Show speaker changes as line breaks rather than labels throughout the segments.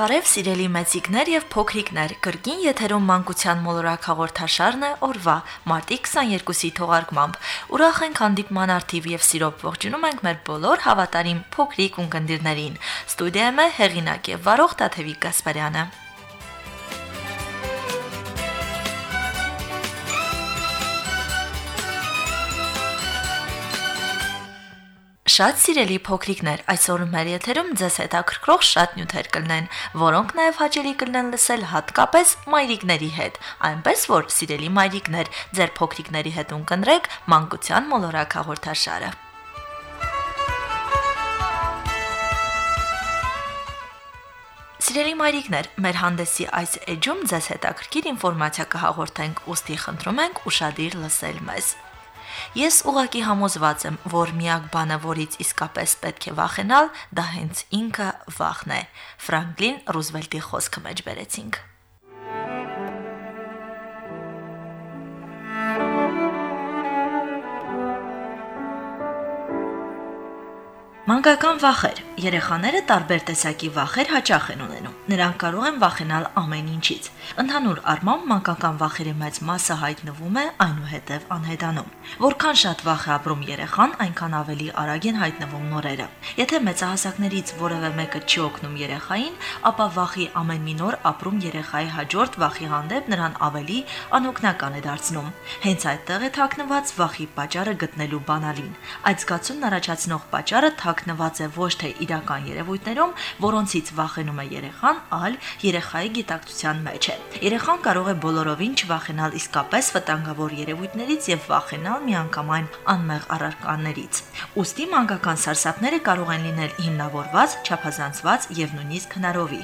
Բարև սիրելի մեծիկներ եւ փոքրիկներ, կրկին եթերում մանկության մոլորակ հաղորդաշարն է օրվա մարտի 22-ի թողարկմամբ։ Ուրախ ենք հանդիպման արդիվ եւ սիրով ողջունում ենք մեր բոլոր հավատարիմ փոքրիկ ունկնդիրներին։ Ստուդիայում է հեղինակ եւ վարող Տաթևիկ Գասպարյանը։ Շատ սիրելի փոքրիկներ, այսօր մեր եթերում ձեզ հետաքրքրող շատ նյութեր կլինեն, որոնք նաև հաճելի կլինեն լսել հատկապես մայրիկների հետ։ Այնպես որ, սիրելի մայրիկներ, ձեր փոքրիկների հետ ունկնդրեք մանկության մոլորակ հաղորդաշարը։ Սիրելի մայրիկներ, մեր հանդեսի այս էջում ձեզ հետաքրքիր ինֆորմացիա կհաղորդենք, ուստի խնդրում ենք ուշադիր լսել մեզ։ Ես ուղակի համոզված եմ, որ միակ բանը, որից իսկապես պետք է վախենալ, դա հենց ինքը վախն է։ Ֆրանկլին Ռուզվելտի խոսքը մեջ բերեցինք։ Մանկական վախեր. Երեխաները տարբեր տեսակի վախեր հաճախ են ունենում։ Նրանք կարող են վախենալ ամեն ինչից։ Ընդհանուր առմամբ մանկական վախերի մեծ մասը հայտնվում է այնուհետև անհետանում։ Որքան շատ վախ է ապրում երեխան, այնքան ավելի արագ են հայտնվում նորերը։ Եթե մեծահասակներից որևէ մեկը չի օգնում երեխային, ապա վախի ամեն մի նոր ապրում երեխայի հաջորդ վախի հանդեպ նրան ավելի անօգնական է դարձնում։ Հենց այդտեղ է թաքնված վախի պատճառը գտնելու բանալին։ Այդ զգացումն առաջացնող պատճառը թաքնված է ոչ թե իրական երևույթներում, որոնցից վախենում է երեխան, այլ երեխայի գիտակցության մեջ է։ Երեխան կարող է բոլորովին չվախենալ իսկապես վտանգավոր երևույթներից եւ վախենալ միանգամայն անմեղ առարկաներից։ Ոստի մանկական սարսափները կարող են լինել հիմնավորված, չափազանցված եւ նույնիսկ հնարովի։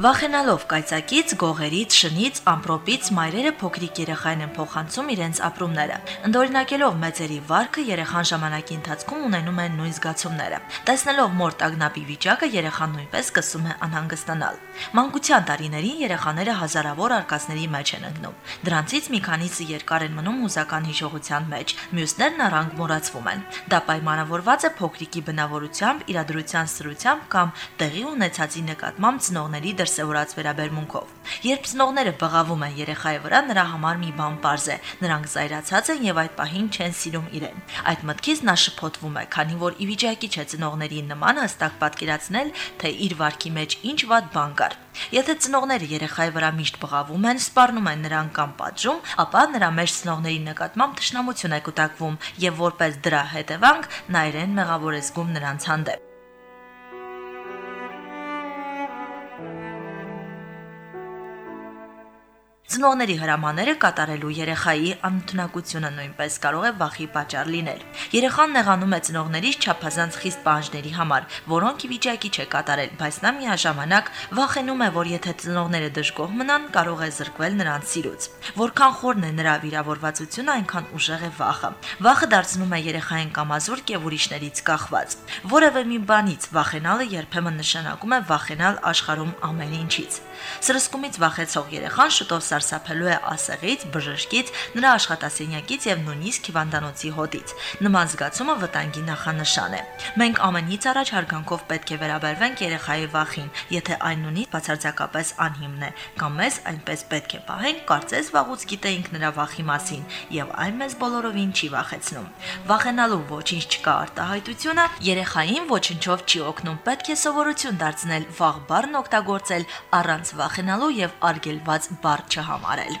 Վախենալով կայծակից, գողերից, շնից, ամպրոպից մայրերը փոքրիկ երեխային են փոխանցում իրենց ապրումները։ Ընդօրինակելով մեծերի վարքը երեխան ժամանակի ընթացքում ունենում է նույն զգացումները։ Տեսնելով մոր տագնապի վիճակը երեխան նույնպես սկսում է անհանգստանալ։ Մանկության տարիներին երեխաները հազարավոր արկածների մեջ են ընկնում։ Դրանցից մի քանիսը երկար են մնում հուզական հիշողության մեջ, մյուսներն առանց մոռացվում են։ Դա պայմանավորված է փոքրիկի բնավորությամբ, իրադրության սրությամբ կամ տեղի ունեցածի նկատմամբ ծնողների դրսևորած վերաբերմունքով։ Երբ ծնողները բղավում են երեխայի վրա, նրա համար մի բան པարզ է։ Նրանք զայրացած են եւ այդ պահին չեն սիրում իրեն։ Այդ մտքից նա շփոթվում է, քանի որ ի վիճակի չէ ծնողների նման հստակ պատկերացնել, թե իր վարքի մեջ ինչ վատ բան կար։ Եթե ծնողները երեխայի վրա միշտ բղավում են, սպառնում են նրան կամ պատժում, ապա նրա մեջ ծնողների նկատմամբ թշնամություն է կուտակվում եւ որպես դրա հետևանք նա իրեն մեղավոր է զգում նրանց հանդեպ։ Ծնողների հրամաները կատարելու երեխայի անընդունակությունը նույնպես կարող է վախի պատճառ լինել։ Երեխան նեղանում է ծնողներից չափազանց խիստ պահանջների համար, որոնք ի վիճակի չէ կատարել, բայց նա միաժամանակ վախենում է, որ եթե ծնողները դժգոհ մնան, կարող է զրկվել նրանց սիրուց։ Որքան խորն է նրա վիրավորվածությունը, այնքան ուժեղ է վախը։ Վախը դարձնում է երեխային կամազուրկ եւ ուրիշներից կախված։ Որևէ մի բանից վախենալը երբեմն նշանակում է վախենալ աշխարհում ամեն ինչից։ Սրսկումից վախեցող երեխան շուտով սարսափելու է ասեղից, բժշկից, նրա աշխատասենյակից եւ նույնիսկ հիվանդանոցի հոտից։ Նման զգացումը վտանգի նախանշան է։ Մենք ամենից առաջ հարգանքով պետք է վերաբերվենք երեխայի վախին, եթե այն ունի բացարձակապես անհիմն է, կամ մեզ այնպես պետք է պահենք, կարծես վաղուց գիտեինք նրա վախի մասին, եւ այն մեզ բոլորովին չի վախեցնում։ Վախենալու ոչինչ չկա արտահայտությունը երեխային ոչնչով չի օգնում։ Պետք է սովորություն դարձնել վաղ բառն օգտագործել առանց վախենալու եւ արգելված բառ չհ չհամարել։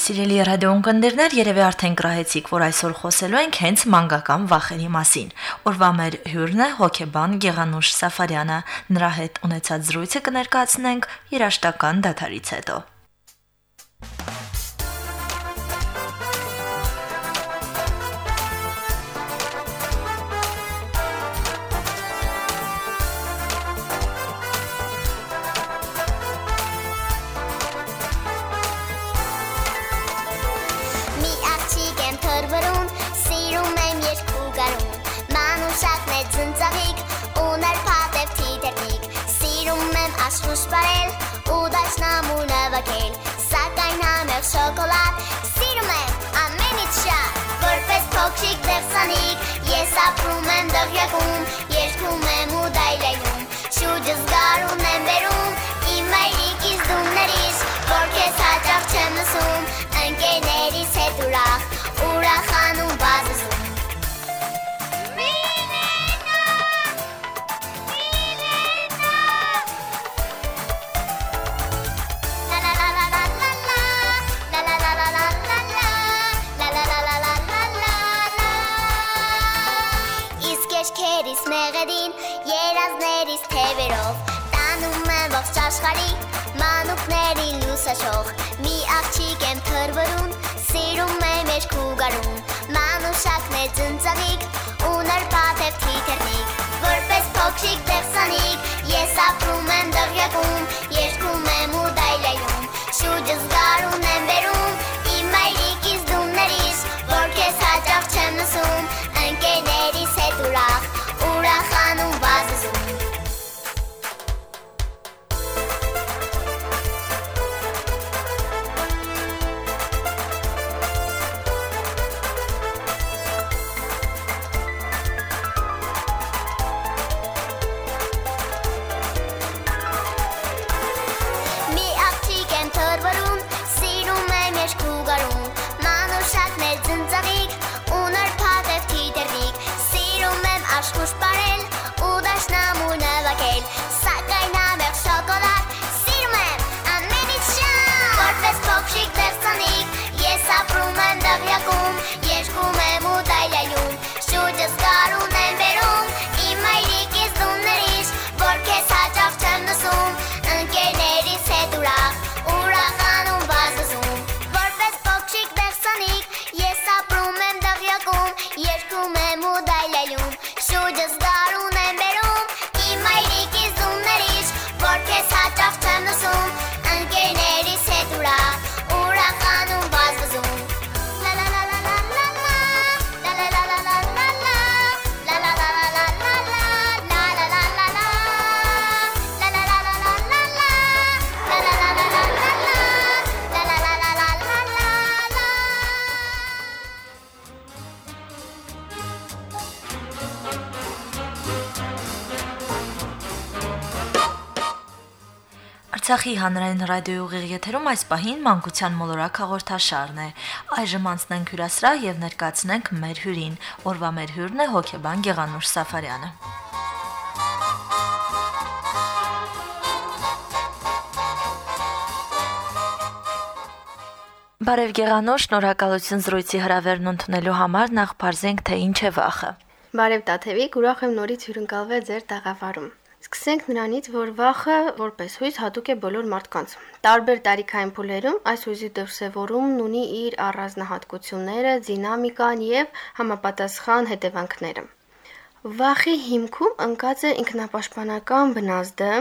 Սիրելի ռադիոընկերներ, երևի արդեն գրահեցիք, որ այսօր խոսելու ենք հենց մանկական վախերի մասին։ Օրվա մեր հյուրն է հոկեբան Գեղանուշ Սաֆարյանը։ Նրա հետ ունեցած զրույցը կներկայացնենք երաշտական դաթարից հետո։
Քերիս մեղեդին երազներից թևերով տանում եմ ողջ աշխարհի մանուկներին լուսաշող մի աղջիկ եմ թրվրուն սիրում եմ երկու գարուն մանուշակներ ծնծանիկ ու նրբաթև թիթեռնիկ որպես փոքրիկ դեղսանիկ ես ապրում եմ դղյակում երկում եմ ու դայլայում շուրջս գարուն եմ վերում
Արցախի հանրային ռադիոյի եթերում այս պահին մանկության մոլորակ հաղորդաշարն է։ Այժմ անցնենք հյուրասրահ եւ ներկայացնենք մեր հյուրին։ Օրվա մեր հյուրն է հոկեբան Գեղանուր Սաֆարյանը։ Բարև Գեղանուր, շնորհակալություն զրույցի հրավերն ընդունելու համար։ Նախ բարձենք թե ինչ է վախը։
Բարև Տաթևիկ, ուրախ եմ նորից հյուրընկալվել ձեր տաղավարում։ Սկսենք նրանից, որ վախը որպես հույզ հատուկ է բոլոր մարդկանց։ Տարբեր տարիքային փուլերում այս հույզի դրսևորումն ունի իր առանձնահատկությունները, դինամիկան եւ համապատասխան հետևանքները։ Վախի հիմքում ընկած է ինքնապաշտպանական բնազդը,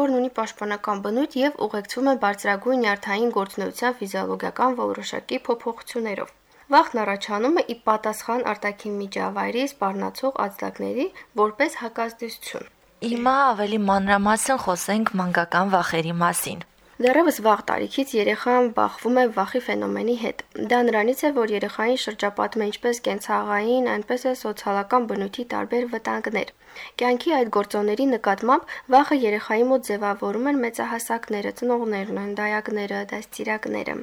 որն ունի պաշտպանական բնույթ եւ ուղեկցվում է բարձրագույն նյարդային գործունեության ֆիզիոլոգիական որոշակի փոփոխություններով։ Վախն առաջանում է ի պատասխան արտաքին միջավայրի սպառնացող ազդակների որպես հակազդեցություն։
Հիմա ավելի մանրամասն խոսենք մանկական վախերի մասին։
Դեռևս վաղ տարիքից երեխան բախվում է վախի ֆենոմենի հետ։ Դա նրանից է, որ երեխային շրջապատում է ինչպես կենցաղային, այնպես էլ սոցիալական բնույթի տարբեր վտանգներ։ Կյանքի այդ գործոնների նկատմամբ վախը երեխայի մոտ ձևավորում են մեծահասակները, ծնողներն դայակները, դաստիարակները։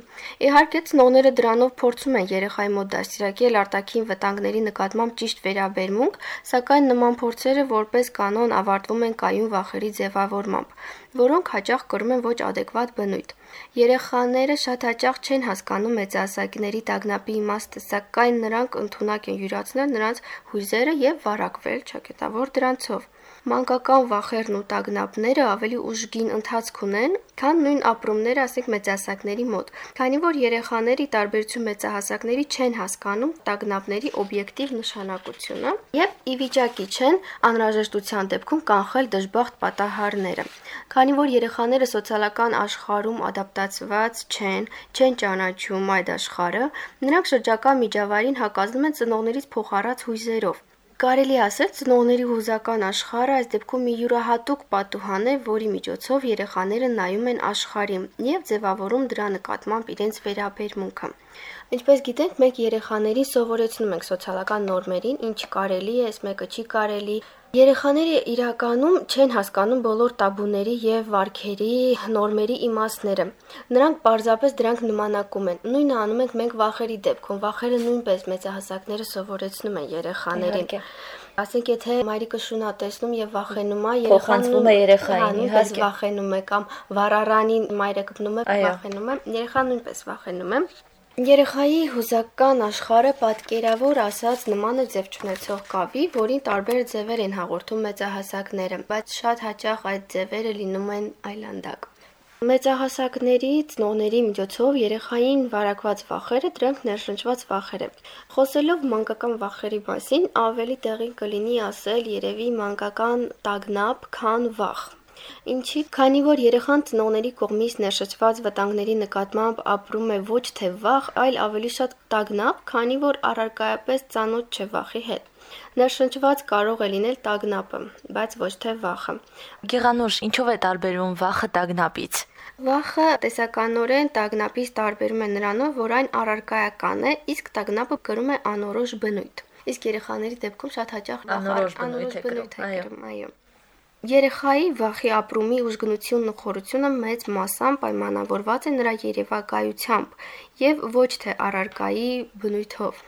Իհարկե, ծնողները դրանով փորձում են երեխայի մոտ դաստիարակել արտաքին վտանգների նկատմամբ ճիշտ վերաբերմունք, սակայն նման փորձերը որպես կանոն ավարտվում են կայուն վախերի ձևավորմամբ, որոնք հաճախ կրում են ոչ ադեկվատ բնույթ։ Երեխաները շատ հաճախ չեն հասկանում մեծահասակների տագնապի իմաստը, սակայն նրանք ընդունակ են յուրացնել նրանց հույզերը եւ վարակվել ճակետավոր դրանցով։ Մանկական վախերն ու տագնապները ավելի ուժգին ընթացք ունեն, քան նույն ապրումները, ասենք մեծահասակների մոտ, քանի որ երեխաների տարբերություն մեծահասակների չեն հասկանում տագնապների օբյեկտիվ նշանակությունը եւ ի վիճակի չեն անհրաժեշտության դեպքում կանխել դժբախտ պատահարները։ Քանի որ երեխաները սոցիալական աշխարհում ադապտացված չեն, չեն ճանաչում այդ աշխարհը, նրանք շրջակա միջավայրին հակազդում են ծնողներից փոխառած հույզերով։ Կարելի ասել ծնողների հուզական աշխարհը այս դեպքում մի յուրահատուկ պատուհան է, որի միջոցով երեխաները նայում են աշխարհին եւ ձևավորում դրա նկատմամբ իրենց վերաբերմունքը։ Ինչպես գիտենք, մենք երեխաներին սովորեցնում ենք սոցիալական նորմերին, ինչ կարելի է, մեկը չի կարելի, Երեխաները իրականում չեն հասկանում բոլոր տաբուների եւ վարքերի, նորմերի իմաստները։ Նրանք պարզապես դրանք նմանակում են։ Նույնը անում ենք մենք վախերի դեպքում։ Վախերը նույնպես մեծահասակները սովորեցնում են երեխաներին։ Ասենք եթե մայրիկը շունա տեսնում եւ վախենում է,
երեխան է երեխային,
իհարկե վախենում է կամ վառարանին մայրը գտնում է, վախենում է, երեխան նույնպես վախենում է։ Երեխայի հուզական աշխարհը պատկերավոր ասած նման է ձև չունեցող կավի, որին տարբեր ձևեր են հաղորդում մեծահասակները, բայց շատ հաճախ այդ ձևերը լինում են այլանդակ։ Մեծահասակների ծնողների միջոցով երեխային վարակված վախերը դրանք ներշնչված վախեր են։ Խոսելով մանկական վախերի մասին, ավելի տեղին կլինի ասել երևի մանկական տագնապ, քան վախ։ Ինչի, քանի որ երեխան ծնողների կողմից ներշնչված վտանգների նկատմամբ ապրում է ոչ թե վախ, այլ ավելի շատ տագնապ, քանի որ առարկայապես ծանոթ չէ վախի հետ։ Ներշնչված կարող է լինել տագնապը, բայց ոչ թե վախը։
Գեղանուշ, ինչով է տարբերվում վախը տագնապից։
Վախը տեսականորեն տագնապից տարբերում է նրանով, որ այն առարկայական է, իսկ տագնապը կրում է անորոշ բնույթ։ Իսկ երեխաների դեպքում շատ հաճախ
անորոշ բնույթ է
կրում, այո։ Երեխայի վախի ապրումի ուժգնությունն ու խորությունը մեծ մասամբ պայմանավորված է նրա երևակայությամբ եւ ոչ թե առարկայի բնույթով։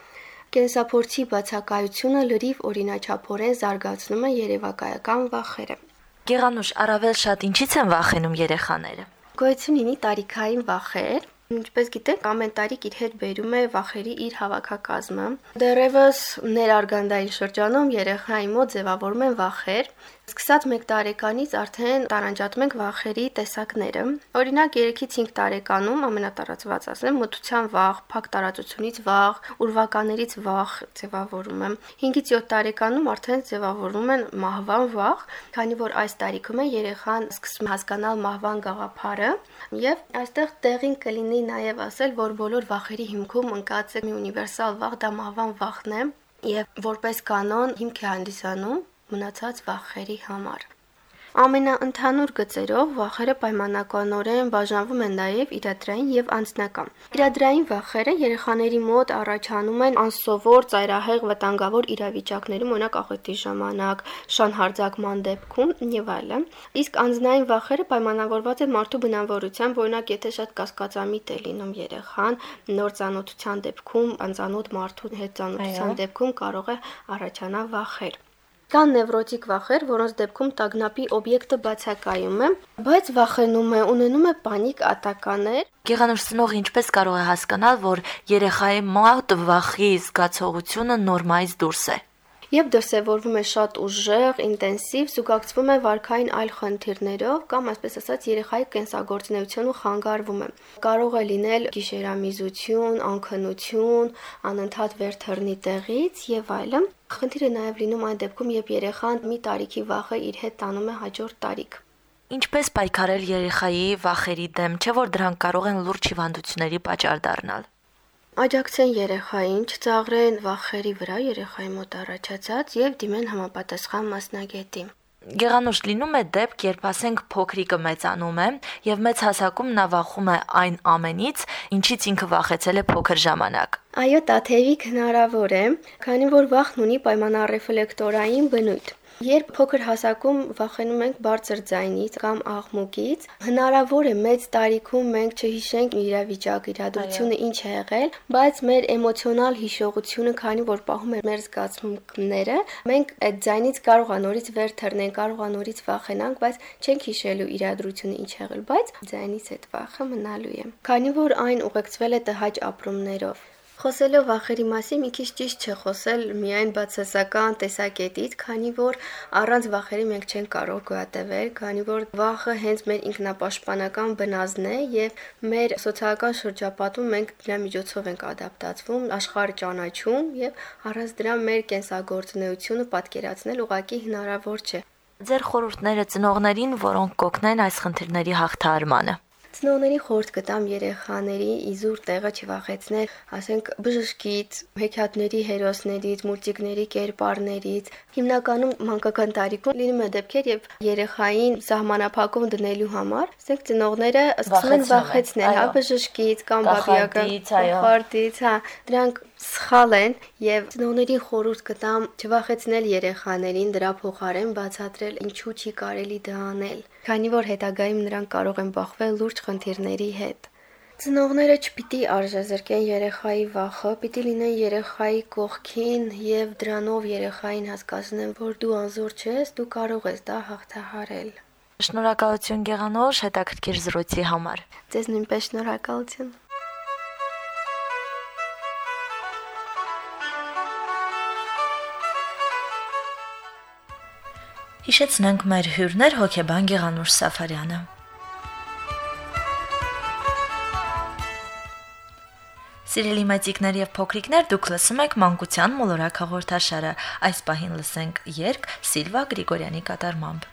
Կենսափորձի բացակայությունը լրիվ օրինաչափորեն զարգացնում է երևակայական վախերը։
Գեղանուշ, առավել շատ ինչից են վախենում երեխաները։
Գոյություն ունի տարիքային վախեր, Ինչպես գիտեք, ամեն տարիք իր հետ բերում է վախերի իր հավաքակազմը։ Դեռևս ներարգանդային շրջանում երեխայի մոտ ձևավորում են վախեր, Սկսած 1 տարեկանից արդեն տարանջատում ենք վախերի տեսակները։ Օրինակ 3-ից 5 տարեկանում ամենատարածված ասեմ, մտության վախ, փակ տարածությունից վախ, ուրվականերից վախ ձևավորում եմ։ 5-ից 7 տարեկանում արդեն ձևավորվում են մահվան վախ, քանի որ այս տարիքում է երեխան սկսում հասկանալ մահվան գաղափարը, եւ այստեղ տեղին կլինի նաեւ ասել, որ բոլոր վախերի հիմքում ընկած է մի ունիվերսալ վախ, դա մահվան վախն է, եւ որպես կանոն հիմք է հանդիսանում մնացած վախերի համար։ Ամենաընդհանուր գծերով վախերը պայմանականորեն բաժանվում են նաև իրադրային եւ անձնական։ Իրադրային վախերը երեխաների մոտ առաջանում են անսովոր, ծայրահեղ վտանգավոր իրավիճակներում, օրինակ աղետի ժամանակ, շանհարձակման դեպքում եւ այլն։ Իսկ անձնային վախերը պայմանավորված են մարդու բնավորությամբ, օրինակ եթե շատ կասկածամիտ է լինում երեխան, նոր ծանոթության դեպքում, անծանոթ մարդու հետ ծանոթության դեպքում կարող է առաջանալ վախեր։ Կան նևրոտիկ վախեր, որոնց դեպքում տագնապի օբյեկտը բացակայում է, բայց վախենում է, ունենում է պանիկ ատականներ։
Գեղանուր ծնողը ինչպես կարող է հասկանալ, որ երեխայի մոտ վախի զգացողությունը նորմայից դուրս է
եւ դրսեւորվում է շատ ուժեղ, ինտենսիվ, զուգակցվում է վարքային այլ խնդիրներով կամ այսպես ասած երեխայի կենսագործունեությունը խանգարվում է։ Կարող է լինել գիշերամիզություն, անքնություն, անընդհատ վեր թռնի տեղից եւ այլն։ Խնդիրը նաև լինում այն դեպքում, երբ երեխան մի տարիքի վախը իր հետ տանում է հաջորդ տարիք։
Ինչպես պայքարել երեխայի վախերի դեմ, չէ՞ որ դրանք կարող են լուրջ հիվանդությունների պատճառ դառնալ։
Աջակցեն երեխային, չծաղրեն վախերի վրա երեխայի մոտ առաջացած եւ դիմեն համապատասխան մասնագետի։
Գեղանուշ լինում է դեպք, երբ ասենք փոքրիկը մեծանում է եւ մեծ հասակում նա վախում է այն ամենից, ինչից ինքը վախեցել է փոքր ժամանակ։
Այո, տաթևիկ հնարավոր է, քանի որ վախն ունի պայմանառեֆլեկտորային բնույթ։ Երբ փոքր հասակում վախենում ենք բարձր ձայնից կամ աղմուկից, հնարավոր է մեծ տարիքում մենք չհիշենք իրավիճակ, իրադրությունը ինչ է եղել, բայց մեր էմոցիոնալ հիշողությունը, քանի որ պահում է մեր զգացմունքները, մենք այդ ձայնից կարող է նորից վեր թռնենք, կարող է նորից վախենանք, բայց չենք հիշելու իրադրությունը ինչ եղել, բայց ձայնից այդ վախը մնալու է։ Քանի որ այն ուղեկցվել է տհաճ ապրումներով, Խոսելով վախերի մասին մի քիչ ճիշտ չէ խոսել միայն բացասական տեսակետից, քանի որ առանց վախերի մենք չենք կարող գոյատևել, քանի որ վախը հենց մեր ինքնապաշտպանական բնազդն է եւ մեր սոցիալական շրջապատում մենք դրա միջոցով ենք ադապտացվում, աշխարհը ճանաչում եւ առանց դրա մեր կենսագործունեությունը պատկերացնել ուղղակի հնարավոր չէ։
Ձեր խորհուրդները ծնողներին, որոնք կօգնեն այս խնդիրների հաղթահարմանը։
Ծնողների խորտ կտամ երեխաների իզուր տեղը չվախեցնել, ասենք բժշկից, հեքիաթների հերոսներից, մուլտիկների կերպարներից։ Հիմնականում մանկական տարիքում լինում է դեպքեր, եւ երեխային սահմանափակում դնելու համար, ասենք ծնողները սկսում են վախեցնել, հա, բժշկից կամ բաբիական խորտից, հա, դրանք սխալ են եւ ծնողների խորհուրդ կտամ չվախեցնել երեխաներին դրա փոխարեն բացատրել ինչու չի կարելի դա անել քանի որ հետագայում նրանք կարող են բախվել լուրջ խնդիրների հետ։ Ծնողները չպիտի արժեզրկեն երեխայի վախը, պիտի լինեն երեխայի կողքին եւ դրանով երեխային հասկացնեն, որ դու անզոր չես, դու կարող ես դա հաղթահարել։
Շնորհակալություն Գեղանոր հետաքրքիր զրույցի համար։
Ձեզ նույնպես շնորհակալություն։
Հիշեցնենք մեր հյուրներ հոկեբան Գեղանուր Սաֆարյանը։ Սիրելի մայցիկներ եւ փոքրիկներ, դուք լսում եք Մանկության մոլորակ հաղորդաշարը։ Այս պահին լսենք երգ Սիլվա Գրիգորյանի կատարմամբ։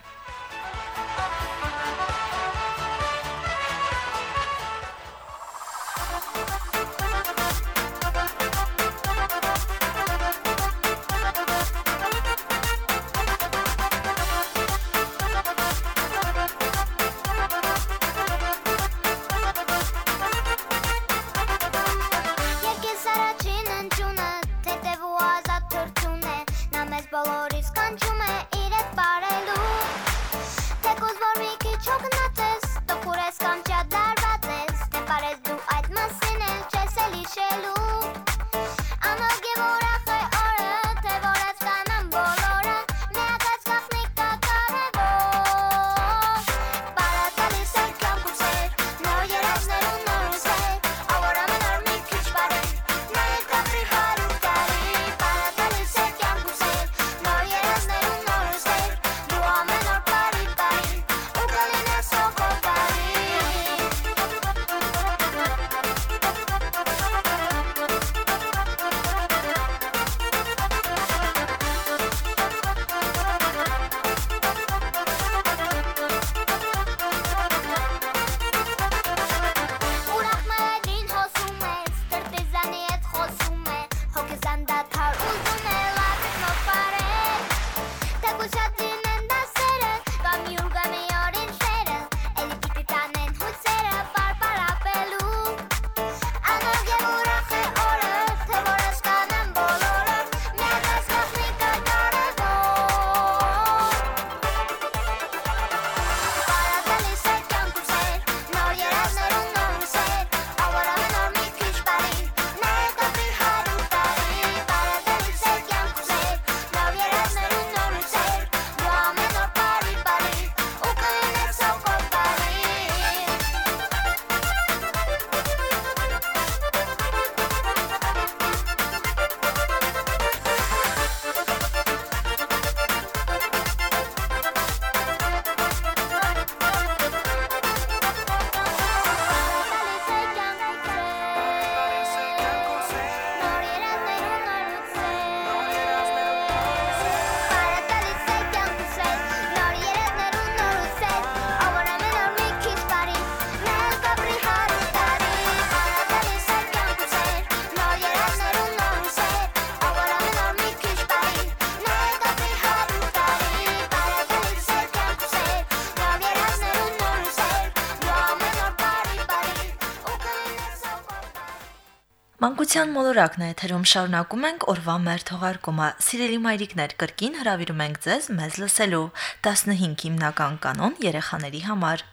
Մանկության մոլորակն է եթերում շարունակում ենք օրվա մեր թողարկումը։ Սիրելի մայրիկներ, կրկին հրավիրում ենք ձեզ մեզ լսելու 15 հիմնական կանոն երեխաների համար։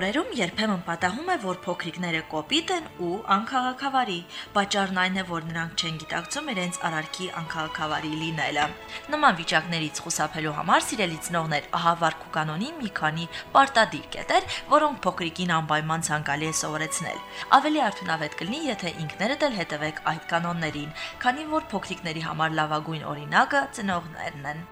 օրերում երբեմն պատահում է, որ փոքրիկները կոպիտ են ու անքաղաքավարի։ Պատճառն այն է, որ նրանք չեն գիտակցում իրենց արարքի անքաղաքավարի լինելը։ Նման վիճակներից խուսափելու համար սիրելի ծնողներ ահա վարքու կանոնի մի քանի պարտադիր կետեր, որոնք փոքրիկին անպայման ցանկալի է սովորեցնել։ Ավելի արդյունավետ կլինի, եթե ինքներդ էլ հետևեք այդ կանոններին, քանի որ փոքրիկների համար լավագույն օրինակը ծնողներն են։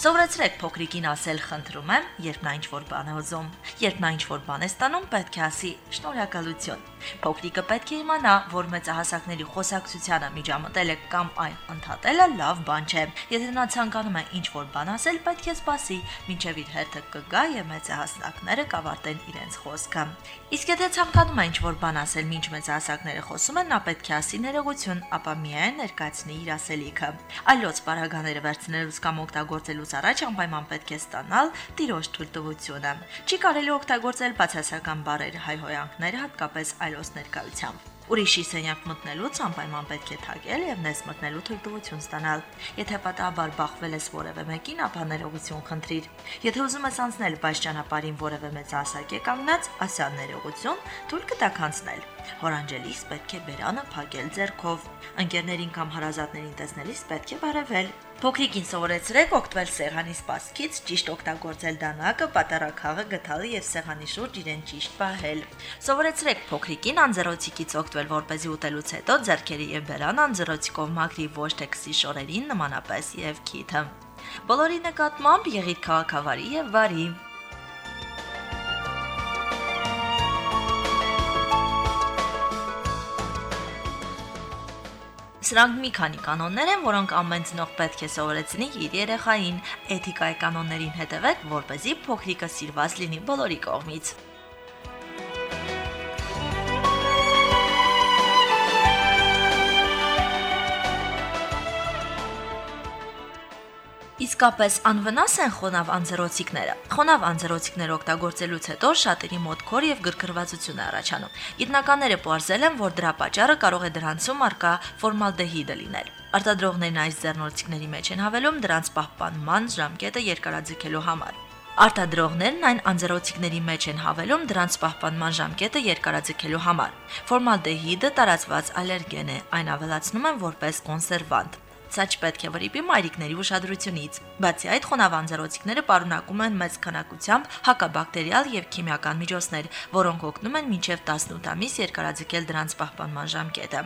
Սովորեցրեք փոքրիկին ասել խնդրում եմ, երբ նա ինչ-որ բան է ուզում։ Երբ նա ինչ-որ բան է ստանում, պետք է ասի շնորհակալություն։ Փոքրիկը պետք է իմանա, որ մեծահասակների խոսակցությանը միջամտելը կամ այն ընդհատելը լավ բան չէ։ Եթե նա ցանկանում է ինչ-որ բան ասել, պետք է սպասի, մինչև իր հերթը կգա եւ մեծահասակները կավարտեն իրենց խոսքը։ Իսկ եթե ցանկանում է ինչ-որ բան ասել, մինչ մեծահասակները խոսում են, նա պետք է ասի ներողություն, ապա միայն ներկայացնի իր ասելիքը։ Այլոց բարագաները վերցնելուց կամ օգտագործելուց առաջ անպայման պետք է ստանալ տիրոջ թույլտվությունը։ Չի կարելի օգտագործել բացասական բառեր, հայհոյանքներ, հատկապես այլոց ներկայությամբ։ Ուրիշի սենյակ մտնելուց անպայման պետք է թագել եւ ներս մտնելու թույլտվություն ստանալ։ Եթե պատահաբար բախվել ես որևէ մեկին, ապա ներողություն խնդրիր։ Եթե ուզում ես անցնել բայց ճանապարհին որևէ մեծ ասակ է կանգնած, ասա ներողություն, թույլ կտակ անցնել։ Հորանջելիս պետք է բերանը փակել ձեռքով։ Ընկերներին կամ հարազատներին տեսնելիս պետք է բարևել։ Փոքրիկին սովորեցրեք օգտվել սեղանի սպասքից, ճիշտ օգտագործել դանակը, պատարակաղը, գթալը եւ սեղանի շուրջ իրեն ճիշտ պահել։ Սովորեցրեք փոքրիկին անձեռոցիկից օգտվել, որ เป զի ուտելուց հետո ձեռքերի եւ բերան անձեռոցիկով մաքրի ոչ թե քսի շորերին նմանապես եւ քիթը։ Բոլորի նկատմամբ եղիր քաղաքավարի եւ վարի։ Սրանք մի քանի կանոններ են, որոնք ամեն ծնող պետք է սովորեցնի իր երեխային։ Էթիկայի կանոններին հետևեք, որ เป զի փոքրիկը սիրված լինի բոլորի կողմից։ Իսկապես անվնաս են խոնավ անձեռոցիկները։ Խոնավ անձեռոցիկներ օգտագործելուց հետո շատերի մոտ քոր եւ գրգռվածություն է առաջանում։ Գիտնականները ողջել են, որ դրա պատճառը կարող է դրանցում արկա ֆորմալդեհիդը լինել։ Արտադրողներն այս ձեռնոցիկների մեջ են հավելում դրանց պահպանման ժամկետը երկարաձգելու համար։ Արտադրողներն այն անձեռոցիկների մեջ են հավելում դրանց պահպանման ժամկետը երկարաձգելու համար։ Ֆորմալդեհիդը տարածված ալերգեն է, այն ավելացնում են որպես կոնսերվանտ։ Սա չպետք է վրիպի մայրիկների ուշադրությունից։ Բացի այդ, խոնավանձեռոցիկները պարունակում են մեծ քանակությամբ հակաբակտերիալ եւ քիմիական միջոցներ, որոնք օգնում են մինչև 18 ամիս երկարաձգել դրանց պահպանման ժամկետը։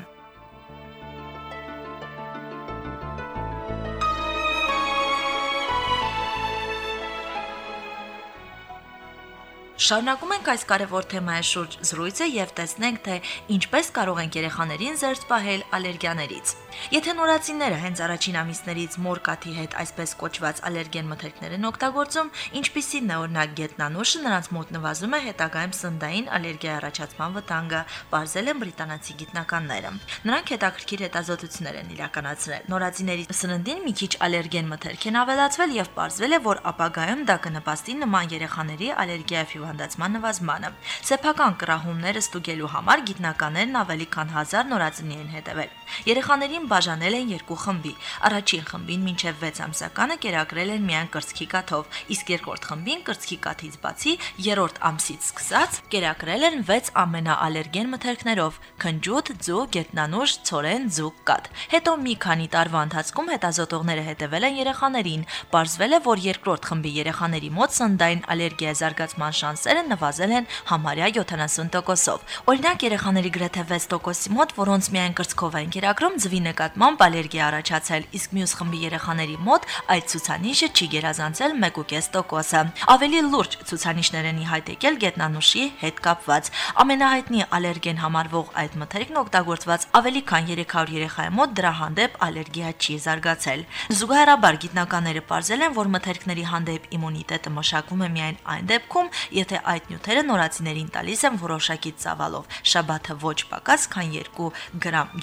Շարունակում ենք այս կարևոր թեմայի շուրջ զրույցը եւ տեսնենք, թե ինչպես կարող ենք երեխաներին զերծ պահել ալերգիաներից։ Եթե նորածինները հենց առաջին ամիսներից մորկաթի հետ այսպես կոչված ալերգեն մթերքներ են օգտագործում, ինչպիսին է օրինակ գետնանուշը, նրանց մոտ նվազում է հետագայում սննդային ալերգիա առաջացման վտանգը, ողջել են բրիտանացի գիտնականները։ Նրանք հետաքրքիր հետազոտություններ են իրականացրել։ Նորածիների սննդին մի քիչ ալերգեն մթերք են ավելացվել եւ ողջվել է, որ ապագայում դա կնպաստի նման երեխաների ալերգիայով հիվանդացման նվազմանը։ Սեփական կրահումները ստուգելու համար գիտնականներն ավելի քան 1000 նորածինի են հետևել։ Երեխաներին բաժանել են երկու խմբի։ Առաջին խմբին մինչև 6 ամսականը կերակրել են միայն կրծքի կաթով, իսկ երկրորդ խմբին կրծքի կաթից բացի երրորդ ամսից սկսած կերակրել են 6 ամենաալերգեն մթերքներով՝ քնջութ, ձու, գետնանուշ, ցորեն, ձուկ, կաթ։ Հետո մի քանի տարվա ընթացքում հետազոտողները հետևել են երեխաներին։ Պարզվել է, որ երկրորդ խմբի երեխաների մոտ սննդային ալերգիա զարգացման շանսերը նվազել են համարյա 70%-ով։ Օրինակ երեխաների գրեթե 6%-ի մոտ, որոնց միայն կրծքով են կերակրում, ձվի նկատմամբ ալերգիա առաջացել, իսկ մյուս խմբի երեխաների մոտ այդ ցուցանիշը չի գերազանցել 1.5%-ը։ Ավելի լուրջ ցուցանիշներ են ի հայտ եկել գետնանուշի հետ կապված։ Ամենահայտնի ալերգեն համարվող այդ մթերքն օգտագործված ավելի քան 300 երեխայի մոտ դրա հանդեպ ալերգիա չի զարգացել։ Զուգահեռաբար գիտնականները ողջել են, որ մթերքների հանդեպ իմունիտետը մշակվում է միայն այն դեպքում, եթե այդ նյութերը նորածիներին տալիս են որոշակի ծավալով, շաբաթը ոչ պակաս, քան 2 գրամ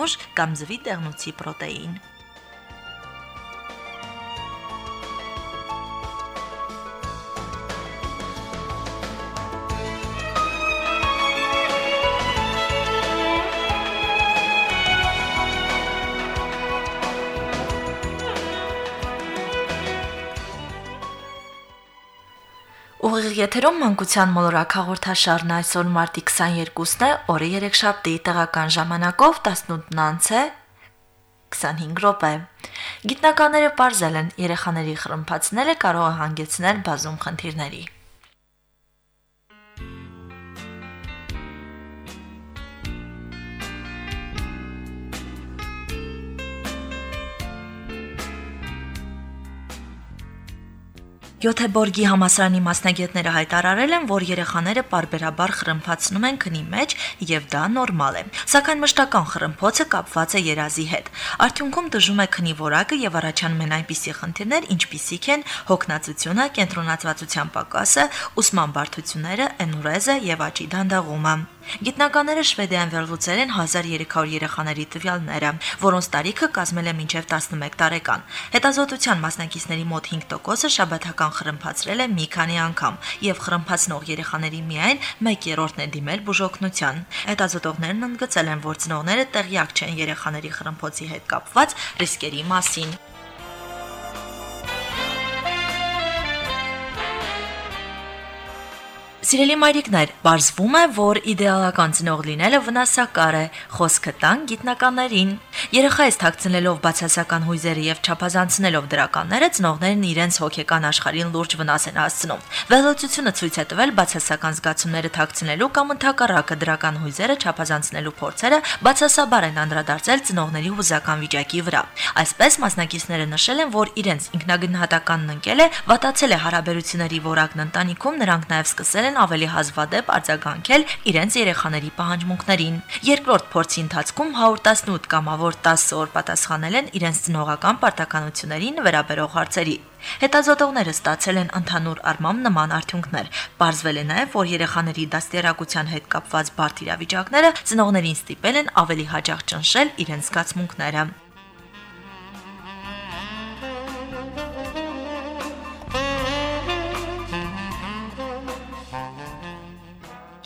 գետնանուշ կամ զվի տեղնուցի պրոտեին։ Ուղիղ եթերում մանկության մոլորակ հաղորդաշարն այսօր մարտի 22-ն է, օրը 3 շաբթի տեղական ժամանակով 18:00 է 25 րոպե։ Գիտնականները ողջել են երեխաների խրմփացնելը կարող է հանգեցնել բազում խնդիրների։ Գյոթեբորգի համասարանի մասնագետները հայտարարել են, որ երեխաները parberabar խրմփացնում են քնի մեջ եւ դա նորմալ է։ Սակայն մշտական խրմփոցը կապված է երազի հետ։ Արդյունքում դժում է քնի որակը եւ առաջանում են այնպիսի խնդիրներ, ինչպիսիք են հոգնածությունը, կենտրոնացվածության պակասը, ուսման բարդությունները, էնուրեզը եւ աճի դանդաղումը։ Գիտնականները Շվեդիան վերլուծել են 1300 երեխաների տվյալները, որոնց տարիքը կազմել է մինչև 11 տարեկան։ Հետազոտության մասնակիցների մոտ 5%-ը շաբաթական խրմփացրել է մի քանի անգամ, եւ խրմփացնող երեխաների միայն 1/3-ն է դիմել բուժօգնության։ Հետազոտողներն ընդգծել են, որ ծնողները տեղյակ չեն երեխաների խրմփոցի հետ կապված ռիսկերի մասին։ Սիրելի մայրիկներ, բարձվում է, որ իդեալական ծնող լինելը վնասակար է։ Խոսքը տան գիտնականներին։ Երեխայից թաքցնելով բացասական հույզերը եւ չափազանցնելով դրականները, ծնողներն իրենց հոգեկան աշխարհին լուրջ վնաս են հասցնում։ Վերլուծությունը ցույց է տվել բացասական զգացումները թաքցնելու կամ ընդհակառակը դրական հույզերը չափազանցնելու փորձերը բացասաբար են անդրադարձել ծնողների հուզական վիճակի վրա։ Այսպես մասնակիցները նշել են, որ իրենց ինքնագնահատականն ընկել է, վատացել է հարաբերությունների որակն ընտանիքում, նրանք նաև սկսել են ավելի հազվադեպ արձագանքել իրենց երեխաների պահանջմունքներին։ Երկրորդ փորձի ընթացքում 118 կամավոր 10 օր պատասխանել են իրենց ծնողական պարտականություններին վերաբերող հարցերի։ Հետազոտողները ստացել են ընդհանուր առմամբ նման արդյունքներ։ Պարզվել է նաև, որ երեխաների դաստիարակության հետ կապված բարդ իրավիճակները ծնողներին ստիպել են ավելի հաճախ ճնշել իրենց զգացմունքները։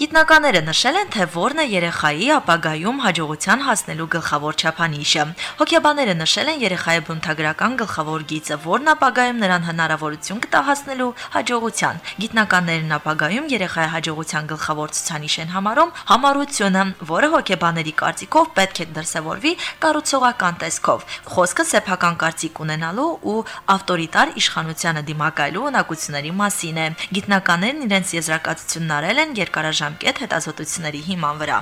Գիտնականները նշել են, թե որն է երեխայի ապագայում հաջողության հասնելու գլխավոր չափանիշը։ Հոգեբանները նշել են երեխայի բնութագրական գլխավոր գիծը, որն ապագայում նրան հնարավորություն կտա հասնելու հաջողության։ Գիտնականներն ապագայում երեխայի հաջողության գլխավոր ցուցանիշ են համարում համառությունը, որը հոգեբաների կարծիքով պետք է դրսևորվի կառուցողական տեսքով։ Խոսքը սեփական կարծիք ունենալու ու ավտորիտար իշխանությանը դիմակայելու ունակությունների մասին է։ Գիտնականներն իրենց եզրակացությունն արել են երկարաժամ ժամկետ հետազոտությունների հիման վրա։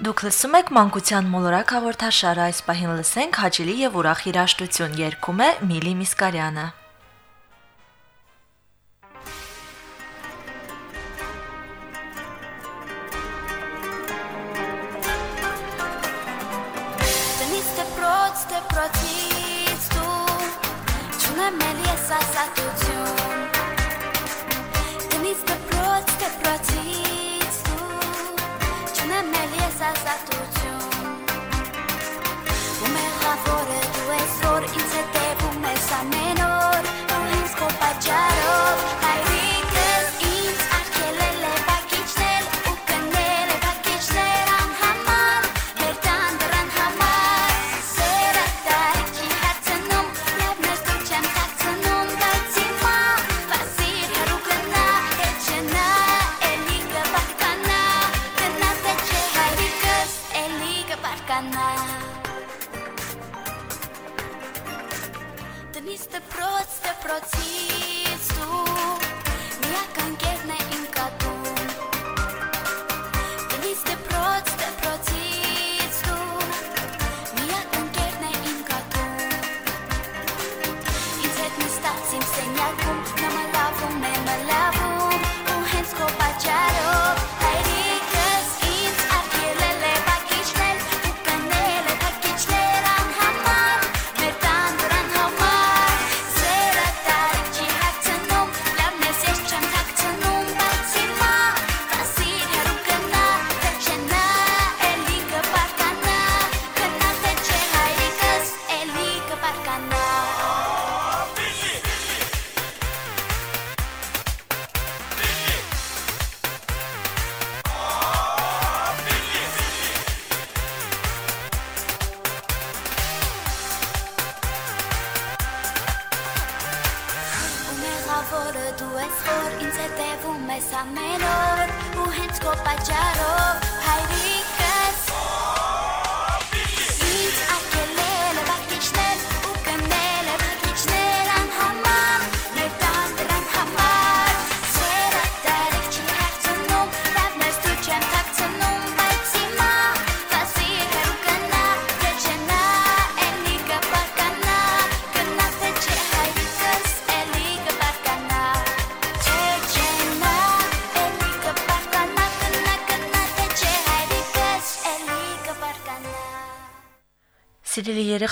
Դուք լսում եք Մանկության մոլորակ հաղորդաշարը, այս պահին լսենք հաճելի եւ ուրախ երաժշտություն երգում է Միլի Միսկարյանը։
ասացություն Տնից դպրոց դպրոցից դու Չունեմ էլ ես ասացություն Ու մեղավորը դու ես որ ինձ հետևում ես ամեն օր Ու ինձ քո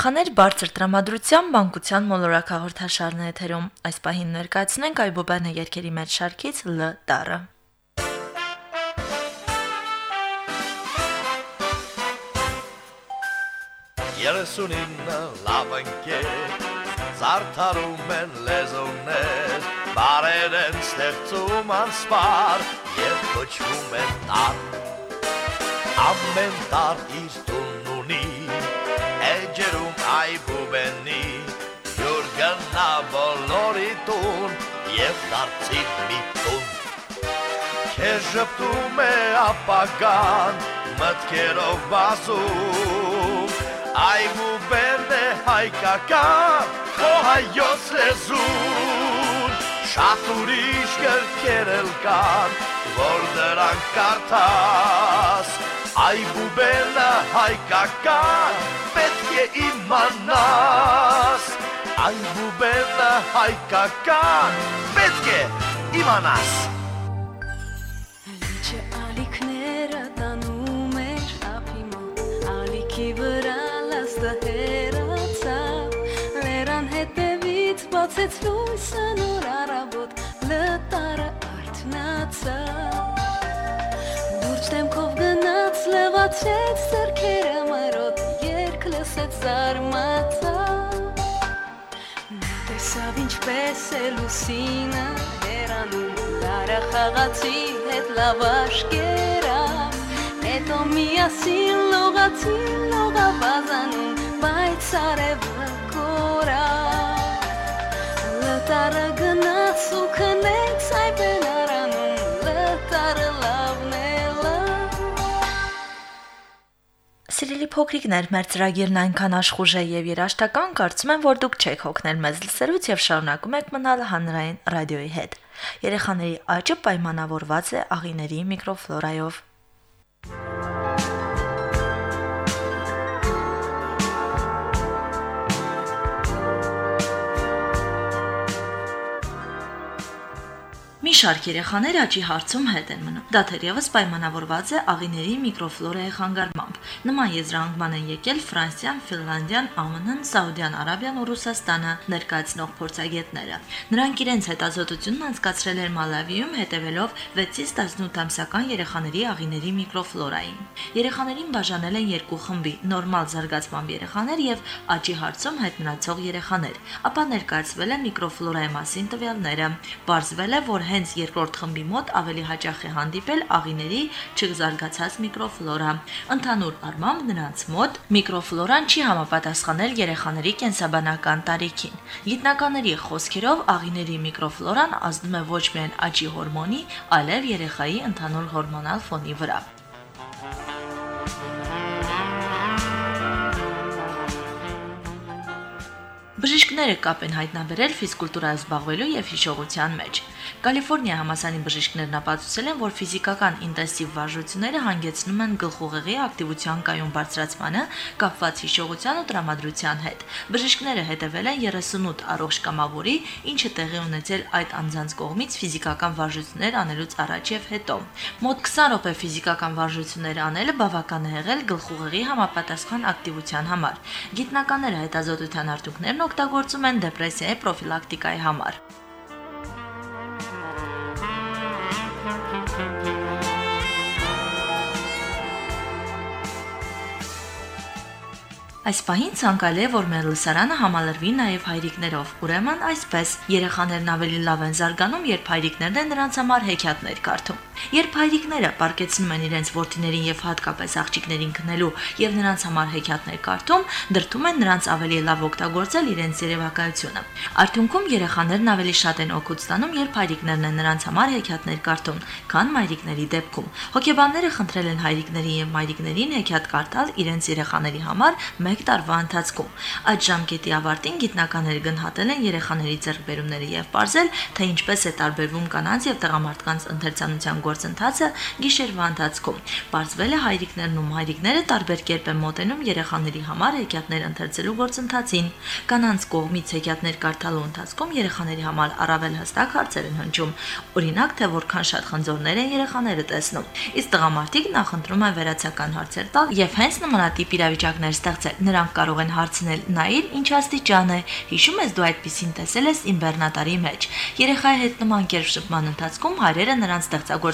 երեխաներ, բարձր տրամադրության մանկության մոլորակ հաղորդաշարն է եթերում։ Այս պահին ներկայացնենք Այբոբանը երկերի մեջ շարքից Լ տառը։
Երեսունինը լավ ընկեր, զարդարում են լեզուներ, բարեր են ստեղծում անսպար և կոչվում են տար։ Ամեն տար իր տունն գնա բոլորի տուն և դարձիր մի տուն։ Քեզ ժպտում է ապագան, մտքերով բազում, այբուբենն է հայկական, քո հայոց լեզուն, շատ ուրիշ գրքեր էլ կան, որ դրանք կարդաս, այբուբենը հայկական, պետք է իմանաս, այբուբենը հայկական, պետք է իմանաս։
Լիճը ալիքները տանում էր ափի մոտ, ալիքի վրա լաստը հերացավ, լերան հետևից բացեց լույսը նոր առավոտ, լտարը արթնացավ։ Դուրջ դեմքով գնաց, լվացեց սրքերը մրոտ, երկ լսեց զարմացավ։ Նա տեսավ ինչպես է լուսինը հերանում Լարա խաղացի հետ լավաշ կերավ Հետո միասին լողացին լողավազանում Բայց արևը կորավ Լտարը գնաց ու քնեց այբեն
Սիրելի փոքրիկներ, մեր ծրագիրն այնքան աշխուժ է եւ երաշտական, կարծում եմ, որ դուք չեք հոգնել մեզ լսելուց եւ շարունակում եք մնալ հանրային ռադիոյի հետ։ Երեխաների աճը պայմանավորված է աղիների միկրոֆլորայով։ Մի շարք երեխաներ աճի հարցում հետ են մնում։ Դա թերևս պայմանավորված է աղիների միկրոֆլորայի խանգարմամբ։ Նման եզրահանգման են եկել Ֆրանսիան, Ֆինլանդիան, ԱՄՆ-ն, Սաուդյան Արաբիան ու Ռուսաստանը ներկայացնող փորձագետները։ Նրանք իրենց հետազոտությունն անցկացրել են Մալավիում, հետևելով 6-ից 18 ամսական երեխաների աղիների միկրոֆլորային։ Երեխաներին բաժանել են երկու խմբի՝ նորմալ զարգացմամբ երեխաներ եւ աճի հարցում հետ մնացող երեխաներ։ Ապա ներկայացվել է միկրոֆլորայի մասին տվյալները։ Բարձվել է, որ հենց երկրորդ խմբի մոտ ավելի հաճախ է հանդիպել աղիների չզարգացած միկրոֆլորա։ Ընդհանուր առմամբ նրանց մոտ միկրոֆլորան չի համապատասխանել երեխաների կենսաբանական տարիքին։ Գիտնականների խոսքերով աղիների միկրոֆլորան ազդում է ոչ միայն աճի հորմոնի, այլև երեխայի ընդհանուր հորմոնալ ֆոնի վրա։ Բժիշկները կապ են հայտնաբերել ֆիզկուլտուրայով զբաղվելու եւ հիշողության մեջ։ Կալիֆոռնիա համասանի բժիշկներն ապացուցել են, որ ֆիզիկական ինտենսիվ վարժությունները հանգեցնում են գլխուղեղի ակտիվության կայուն բարձրացմանը կապված հիշողության ու տրամադրության հետ։ Բժիշկները հետևել են 38 առողջ կամավորի, ինչը տեղի ունեցել այդ անձանց կողմից ֆիզիկական վարժություններ անելուց առաջ եւ հետո։ Մոտ 20 րոպե ֆիզիկական վարժություններ անելը բավական է եղել գլխուղեղի համապատասխան ակտիվության համար։ Գիտնականները հետազոտության արդյունքներն օգտագործում են դեպրեսիայի պրոֆիլակտիկայի համար։ Այս պահին ցանկալի է, որ մեր լսարանը համալրվի նաև հայրիկներով։ Ուրեմն այսպես երեխաներն ավելի լավ են զարգանում, երբ հայրիկներն են նրանց համար հեքիաթներ կարդում։ Երբ հայրիկները պարկեցնում են իրենց ворթիներին եւ հատկապես աղջիկներին քնելու եւ նրանց համար հեքիաթներ կարդում, դրթում են նրանց ավելի լավ օգտագործել իրենց երևակայությունը։ Արդյունքում երեխաներն ավելի շատ են օգուտ ստանում, երբ հայրիկներն են նրանց համար հեքիաթներ կարդում, քան մայրիկների դեպքում։ Հոգեբանները խնդրել են հայրիկներին եւ մայրիկներին հեքիաթ կարդալ իրենց երեխաների համար 1 տարվա ընթացքում։ Այդ ժամկետի ավարտին գիտնականները գնահատել են երեխաների ձեռքբերումները եւ ողջել, թե ինչպես է տարբերվում կանանց եւ տղամարդկանց ընթերցանության գործընթացը գիշերվա ընթացքում։ Բարձվել է հայրիկներն ու մայրիկները տարբեր կերպ են մոտենում երեխաների համար հեքիաթներ ընթերցելու գործընթացին։ Կանանց կողմից հեքիաթներ կարդալու ընթացքում երեխաների համար առավել հստակ հարցեր են հնչում։ Օրինակ, թե որքան շատ խնձորներ են երեխաները տեսնում։ Իսկ տղամարդիկ նախընտրում են վերացական հարցեր տալ եւ հենց նմանատիպ իրավիճակներ ստեղծել։ Նրանք կարող են հարցնել. «Նայիր, ինչ աստիճան է։ Հիշում ես դու այդպեսին տեսել ես իմ բեռնատարի մեջ»։ Երեխայի հետ նման կերպ շփման ընթացքում հայրերը նրանց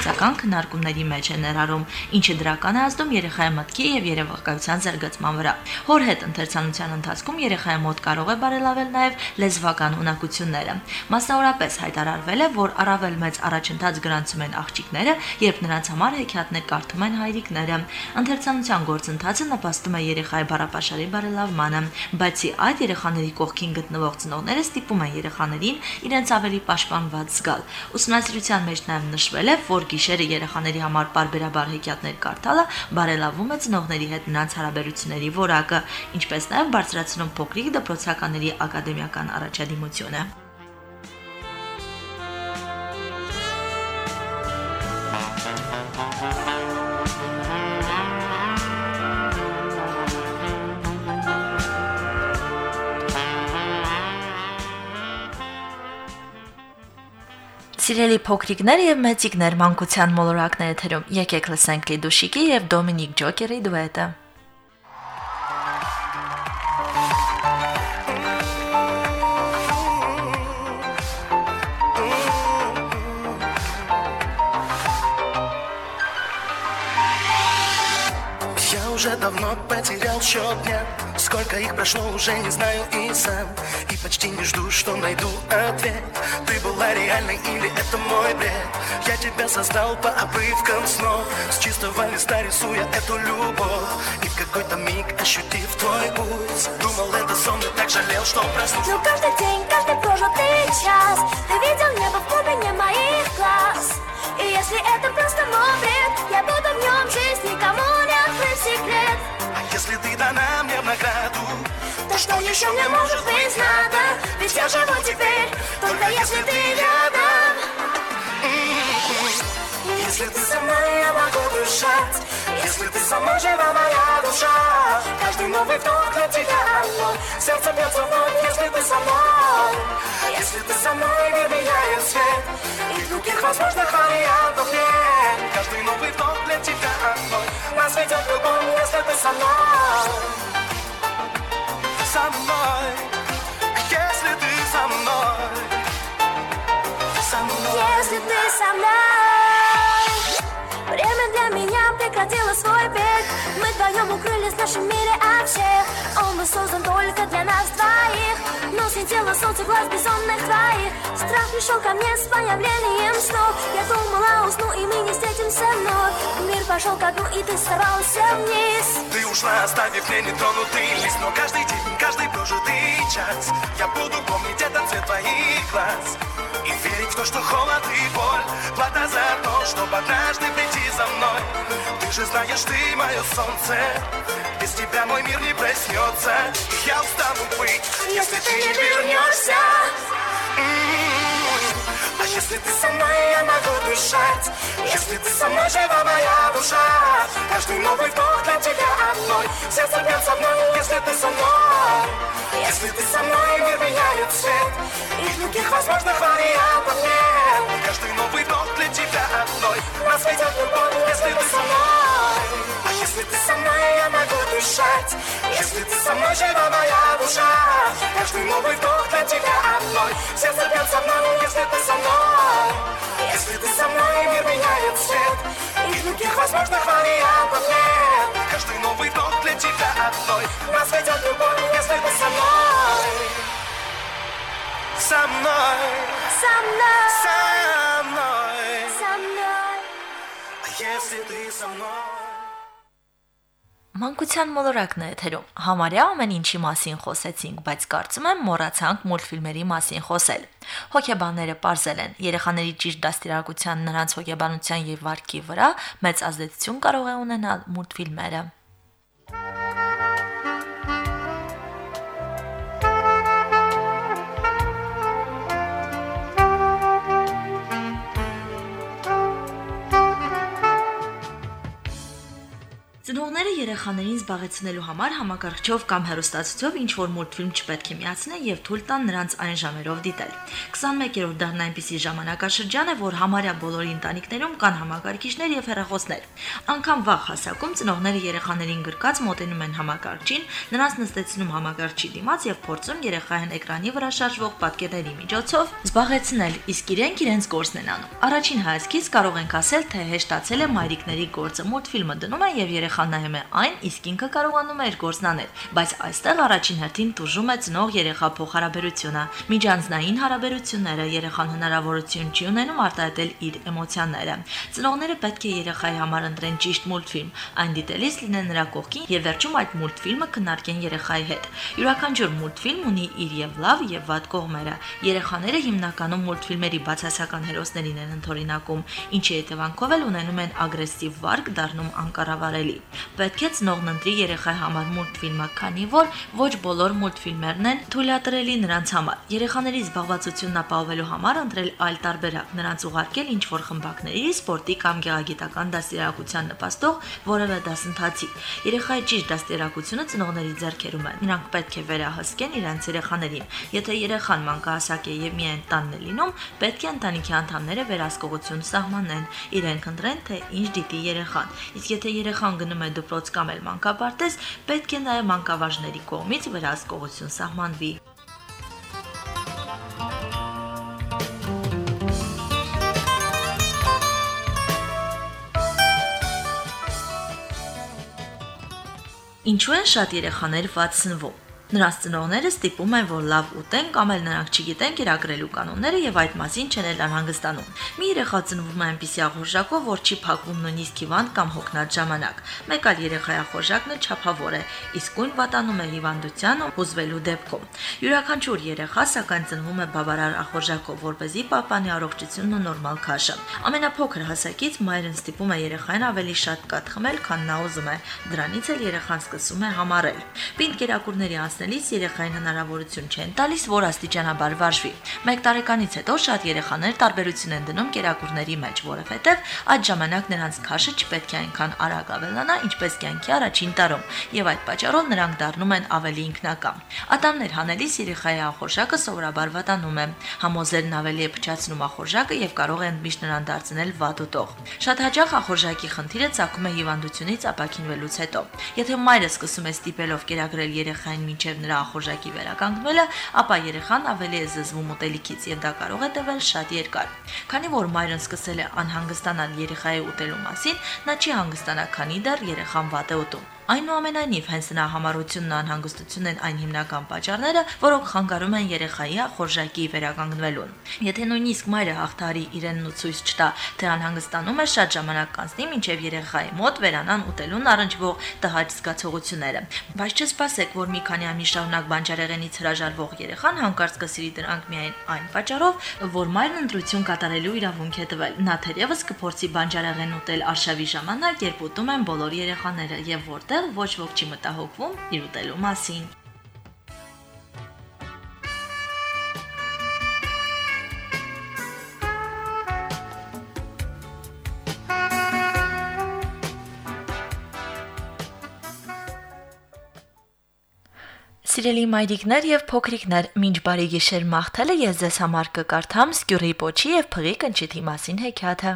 ստեղծագործական քննարկումների մեջ են ներառում, ինչը դրական է ազդում երեխայի մտքի եւ երևակայության զարգացման վրա։ Հոր հետ ընթերցանության ընթացքում երեխայի մոտ կարող է բարելավել նաեւ լեզվական ունակությունները։ Մասնավորապես հայտարարվել է, որ առավել մեծ առաջընթաց գրանցում են աղջիկները, երբ նրանց համար հեքիաթներ կարդում են հայրիկները։ Ընթերցանության գործընթացը նպաստում է երեխայի բառապաշարի բարելավմանը, բացի այդ երեխաների կողքին գտնվող ծնողները ստիպում են երեխաներին իրենց ավելի պաշտպանված զգալ։ Ուսումնասիրության մեջ նաև նշվել է, որ գիշերը երեխաների համար բարբերաբար հեքիաթներ կարդալը բարելավում է ծնողների հետ նրանց հարաբերությունների որակը, ինչպես նաև բարձրացնում փոքրիկ դպրոցականների ակադեմիական առաջադիմությունը։ Սիրելի փոքրիկներ եւ մեծիկներ մանկության մոլորակները թերում եկեք լսենք Լիդուշիկի եւ Դոմինիկ Ջոկերի դուետը
уже давно потерял счет дня Сколько их прошло, уже не знаю и сам. И почти не жду, что найду ответ. Ты была реальной или это мой бред? Я тебя создал по обрывкам снов. С чистого листа рисуя эту любовь. И в какой-то миг ощутив твой путь Думал, это сон, и так жалел, что проснулся
Но каждый день, каждый прожитый час Ты видел небо в глубине моих глаз. И если это просто мой бред Я буду в нем жить, никому не открыть секрет
если ты дана мне в награду.
То что еще мне может быть надо? Ведь я живу теперь, только если ты рядом
Если ты со мной, я могу дышать. Если ты со мной, жива моя душа. Каждый новый вдох для тебя. Одно Сердце бьется вновь, если ты со мной. Если ты со мной, мир меняет свет. И других возможных вариантов нет. Каждый новый вдох для тебя. Одной Нас ведет любовь, если ты со мной. Со мной. Если ты со мной. Со мной.
Если ты со мной меня прекратило свой бег. Мы вдвоем укрылись в нашем мире от всех. Он был создан только для нас двоих. Но светило солнце глаз бессонных твоих. Страх пришел ко мне с появлением снов. Я думала, усну и мы не встретимся вновь. Мир пошел ко дну и ты сорвался вниз.
Ты ушла, оставив мне нетронутый лист. Но каждый день, каждый прожитый час Я буду помнить этот цвет твоих глаз. И верить в то, что холод и боль Плата за то, чтобы однажды прийти за мной же знаешь, ты мое солнце. Без тебя мой мир не проснется я устану быть, если ты не вернешься М-м-м. А если ты со мной, я могу дышать. Если ты со мной, жива моя душа. Каждый новый вдох для тебя одной. Сердце бьется вновь, если ты со мной. Если ты со мной, мир меняет цвет. И других возможных вариантов нет. Каждый новый вдох для тебя одной. Нас ведет любовь, если ты со мной А если ты со мной, я могу дышать. Если ты со мной, жива моя душа Каждый новый вдох для тебя одной. Сердце бьется вновь, если ты со мной. Если ты со мной, мир меняет цвет. И других возможных вариантов нет. Каждый новый вдох для тебя одной. Нас ведет любовь, если ты со мной. Со мной,
Со мной,
со мной.
Со мной.
А если ты со мной
Մանկության մոլորակն է եթերում։ Համարյա ամեն ինչի մասին խոսեցինք, բայց կարծում եմ մոռացանք մուլտֆիլմերի մասին խոսել։ Հոգեբանները ողրզել են, երեխաների ճիշտ դաստիարակության նրանց հոգեբանության եւ վարքի վրա մեծ ազդեցություն կարող է ունենալ մուլտֆիլմերը։ Ծնողները երեխաներին զբաղեցնելու համար համակարգչով կամ հեռուստացույցով ինչ որ մուլտֆիլմ չպետք է միացնեն եւ թույլ տան նրանց այն ժամերով դիտել։ 21-րդ դարն այնպիսի ժամանակաշրջան է, որ համարյա բոլորի ընտանիքներում կան համակարգիչներ եւ հեռախոսներ։ Անկամ վաղ հասակում ծնողները երեխաներին գրկած մոտենում են համակարգչին, նրանց նստեցնում համակարգչի դիմաց եւ փորձում երեխային էկրանի վրա շարժվող պատկերների միջոցով զբաղեցնել, իսկ իրենք իրենց գործն են անում։ Առաջին հայացքից կարող ենք ասել, թե հեշտացել է մայրիկների գործը։ Մուլտֆիլմը դնում են եւ երեխա երեխան նայում է այն, իսկ ինքը կարողանում է իր գործն անել, բայց այստեղ առաջին հերթին տուժում է ծնող երեխա փոխհարաբերությունը։ Միջանձնային հարաբերությունները երեխան հնարավորություն չի ունենում արտահայտել իր էմոցիաները։ Ծնողները պետք է երեխայի համար ընտրեն ճիշտ մուլտֆիլմ, այն դիտելիս լինեն նրա կողքին եւ վերջում այդ մուլտֆիլմը քննարկեն երեխայի հետ։ Յուրաքանչյուր մուլտֆիլմ ունի իր եւ լավ եւ վատ կողմերը։ Երեխաները հիմնականում մուլտֆիլմերի բացասական հերոսներին են ընթորինակում, ինչի հետևանքով էլ ունենում են ագրեսիվ վարկ, դառնում անկառավարելի։ Պետք է ծնողն ընտրի երեխայի համար մուլտֆիլմը, քանի որ ոչ բոլոր մուլտֆիլմերն են թույլատրելի նրանց համար։ Երեխաների զբաղվածությունն ապահովելու համար ընտրել այլ տարբերակ, նրանց ուղարկել ինչ որ խմբակների, սպորտի կամ գեղագիտական դաստիարակության նպաստող որևէ դասընթացի։ Երեխայի ճիշտ դաստիարակությունը ծնողների ձեռքերում է։ Նրանք պետք է վերահսկեն իրենց երեխաներին։ Եթե երեխան մանկահասակ է եւ միայն տանն է լինում, պետք է ընտանիքի անդամները վերահսկողություն սահմանեն։ Իրենք ընտրեն, թե ինչ դիտի երեխան։ Իսկ եթե երեխան գնում է դպրոց կամ էլ մանկապարտեզ, պետք է նաև մանկավարժների կողմից վերահսկողություն սահմանվի։ Ինչու են շատ երեխաներ վատ սնվում։ Նրանց ծնողները ստիպում են, որ լավ ուտեն կամ էլ նրանք չգիտեն կերակրելու կանոնները եւ այդ մասին չեն էլ անհանգստանում։ Մի երեխա ծնվում է այնպիսի ախորժակով, որ չի փակվում նույնիսկ հիվանդ կամ հոգնած ժամանակ։ Մեկ այլ երեխայի ախորժակն չափավոր է, իսկույն վատանում է հիվանդության ու հուզվելու դեպքում։ Յուրաքանչյուր երեխա սակայն ծնվում է բավարար ախորժակով, որ เป զի պահպանի առողջությունն ու նորմալ քաշը։ Ամենափոքր հասակից մայրն ստիպում է երեխային ավելի շատ կաթ խմել, քան նա ուզում է։ Դրանից էլ երեխան սկսում է համառել։ Պինդ կերակուրների անցնելիս երեխային հնարավորություն չեն տալիս, որ աստիճանաբար վարժվի։ 1 տարեկանից հետո շատ երեխաներ տարբերություն են դնում կերակուրների մեջ, որովհետև այդ ժամանակ նրանց քաշը չպետք է այնքան արագ ավելանա, ինչպես կյանքի առաջին տարում, եւ այդ պատճառով նրանք դառնում են ավելի ինքնակամ։ Ատամներ հանելիս երեխայի ախորժակը սովորաբար վատանում է։ Համոզելն ավելի է փչացնում ախորժակը եւ կարող են միշտ նրան դարձնել վատ ուտող։ Շատ հաճախ ախորժակի խնդիրը ցակում է հիվանդությունից ապակինվելուց հետո։ Եթե մայրը սկսում է ստիպելով կերակրել երեխային մինչև մինչև նրա ախորժակի վերականգնվելը, ապա երեխան ավելի է զզվում ուտելիքից եւ դա կարող է տևել շատ երկար։ Քանի որ մայրն սկսել է անհանգստանալ երեխայի ուտելու մասին, նա չի հանգստանա, քանի դեռ երեխան վատ է ուտում։ Այնուամենայնիվ հենց նրա համառությունն ու անհանգստությունն են այն հիմնական պատճառները, որոնք խանգարում են երեխայի խորժակի վերականգնվելուն։ Եթե նույնիսկ մայրը հաղթարի իրենն ու ցույց չտա, թե անհանգստանում է, շատ ժամանակ կանցնի, մինչև երեխայի մոտ վերանան ուտելուն առնչվող տհաճ զգացողությունները։ Բայց չսպասեք, որ մի քանի ամիս շարունակ բանջարեղենից հրաժարվող երեխան հանկարծ կսիրի դրանք միայն այն պատճառով, որ մայրն ընտրություն կատարելու իրավունք է տվել։ Նա թերևս կփորձի բանջարեղեն ուտել արշավի ժամանակ, երբ ուտում են բոլոր երեխաները եւ որտեղ որտեղ ոչ ոք չի մտահոգվում իր ուտելու մասին։ Սիրելի մայրիկներ եւ փոքրիկներ, մինչ բարի գիշեր մաղթելը ես ձեզ համար կկարդամ Սկյուրի պոչի եւ փղի կնչիթի մասին հեքիաթը։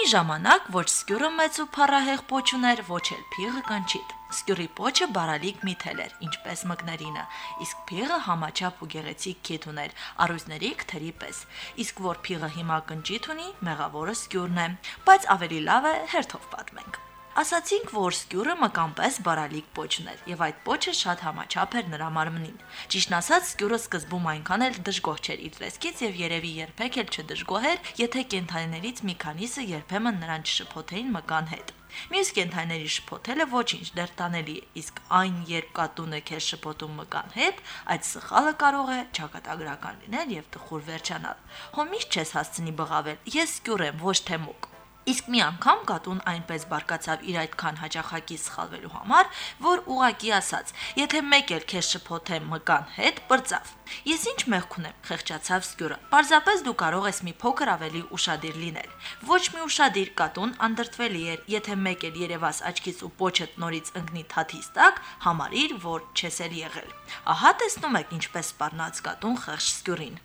Մի ժամանակ ոչ սկյուրը մեծ ու փառահեղ պոչ ուներ, ոչ էլ փիղը կանչիտ։ Սկյուրի պոչը բարալիկ միթել էր, ինչպես մկներինը, իսկ փիղը համաչափ ու գեղեցիկ քիթ ուներ, առույցների քթերի պես։ Իսկ որ փիղը հիմա կնճիթ ունի, մեղավորը սկյուրն է, բայց ավելի լավ է հերթով պատմենք։ Ասացինք, որ սկյուրը մկանպես բարալիկ պոչն էր, եւ այդ պոչը շատ համաչափ էր նրա մարմնին։ Ճիշտն ասած, սկյուրը սկզբում այնքան էլ դժգոհ չէր իր լեսկից եւ երևի երբեք էլ չդժգոհեր, եթե կենթանիներից մի քանիսը երբեմն նրան չշփոթեին մկան հետ։ Մյուս կենթայիների շփոթելը ոչինչ դեռ տանելի է, իսկ այն երբ կատուն է քեզ շփոթում մկան հետ, այդ սխալը կարող է ճակատագրական լինել եւ տխուր վերջանալ։ Հո միշտ չես հասցնի բղավել։ Ես սկյուր եմ, ոչ թե մուկ։ Իսկ մի անգամ կատուն այնպես բարկացավ իր այդքան հաճախակի սխալվելու համար, որ ուղակի ասաց. «Եթե մեկ էլ քեզ շփոթեմ մկան հետ, բրծավ»։ Ես ինչ մեղք ունեմ, խեղճացավ Սկյուրը։ Պարզապես դու կարող ես մի փոքր ավելի ուշադիր լինել։ Ոչ մի ուշադիր կատուն անդրտվելի էր, եթե մեկ էլ Երևաս աչքից ու պոչդ նորից ընկնի թաթից տակ, համարիր, որ չես էլ եղել։ Ահա տեսնում եք ինչպես սպառնաց կատուն խեղճ Սկյուրին։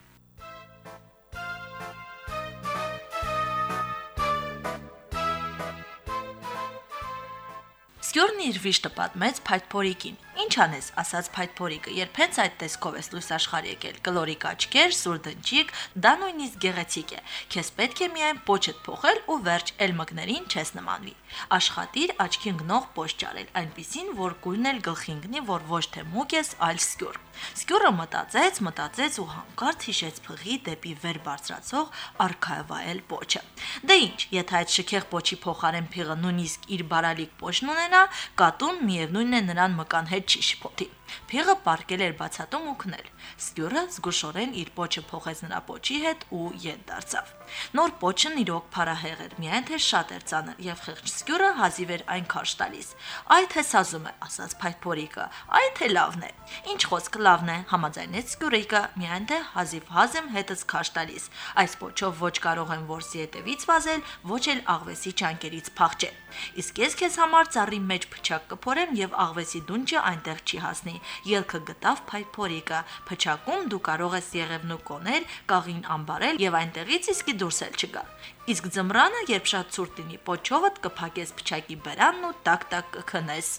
Սկյուրն իր վիշտը պատմեց Փայտփորիկին։ Ինչ անես, ասաց Փայտփորիկը, երբ հենց այդ տեսքով ես լույս աշխարհ եկել։ Գլորիկ աչքեր, սուր դնչիկ, դա նույնիսկ գեղեցիկ է։ Քեզ պետք է միայն պոչդ փոխել ու վերջ էլմկներին չես նմանվի։ Աշխատիր աչքի ընկնող պոչ ճարել, այնպիսին, որ գույնն էլ գլխի ընկնի, որ ոչ թե մուկ ես, այլ սկյուր։ Սկյուրը մտածեց, մտածեց ու հանկարծ հիշեց փղի դեպի վեր բարձրացող արքայվայել պոչը։ Դե ինչ, եթե այդ շքեղ պոչի փոխարեն փիղը նույնիսկ իր բարալիկ պոչն ունենա, կատուն միևնույնն է նրան մկան հետ չի շփոթի։ Փիղը պարկել էր բացատում ու քնել։ Սկյուրը զգուշորեն իր պոչը փոխեց նրա պոչի հետ ու ետ դարձավ։ Նոր պոչն իրոք փարահեղ էր, միայն թե շատ էր ծանր եւ խեղճ Սկյուրը հազիվ էր այն քաշ տալիս։ Այդ է սազում է, ասաց Փայտփորիկը։ Այդ թե լավն է։ Ինչ խոսք լավն է, համաձայնեց Սկյուրիկը, միայն թե հազիվ հազեմ հետս քաշ տալիս։ Այս պոչով ոչ կարող եմ որսի հետևից վազել, ոչ էլ աղվեսի ճանկերից փախչել։ Իսկ ես քեզ համար ծառի մեջ փչակ կփորեմ եւ աղվեսի դունչը այնտեղ չի հասնի Ելքը գտավ փայփորիկը։ Փչակում դու կարող ես եղևնու կոներ, կաղին ամբարել եւ այնտեղից իսկի դուրս էլ չգալ։ Իսկ ձմռանը, երբ շատ ցուրտ լինի, պոչովդ կփակես փչակի բերանն ու տակ-տակ կքնես։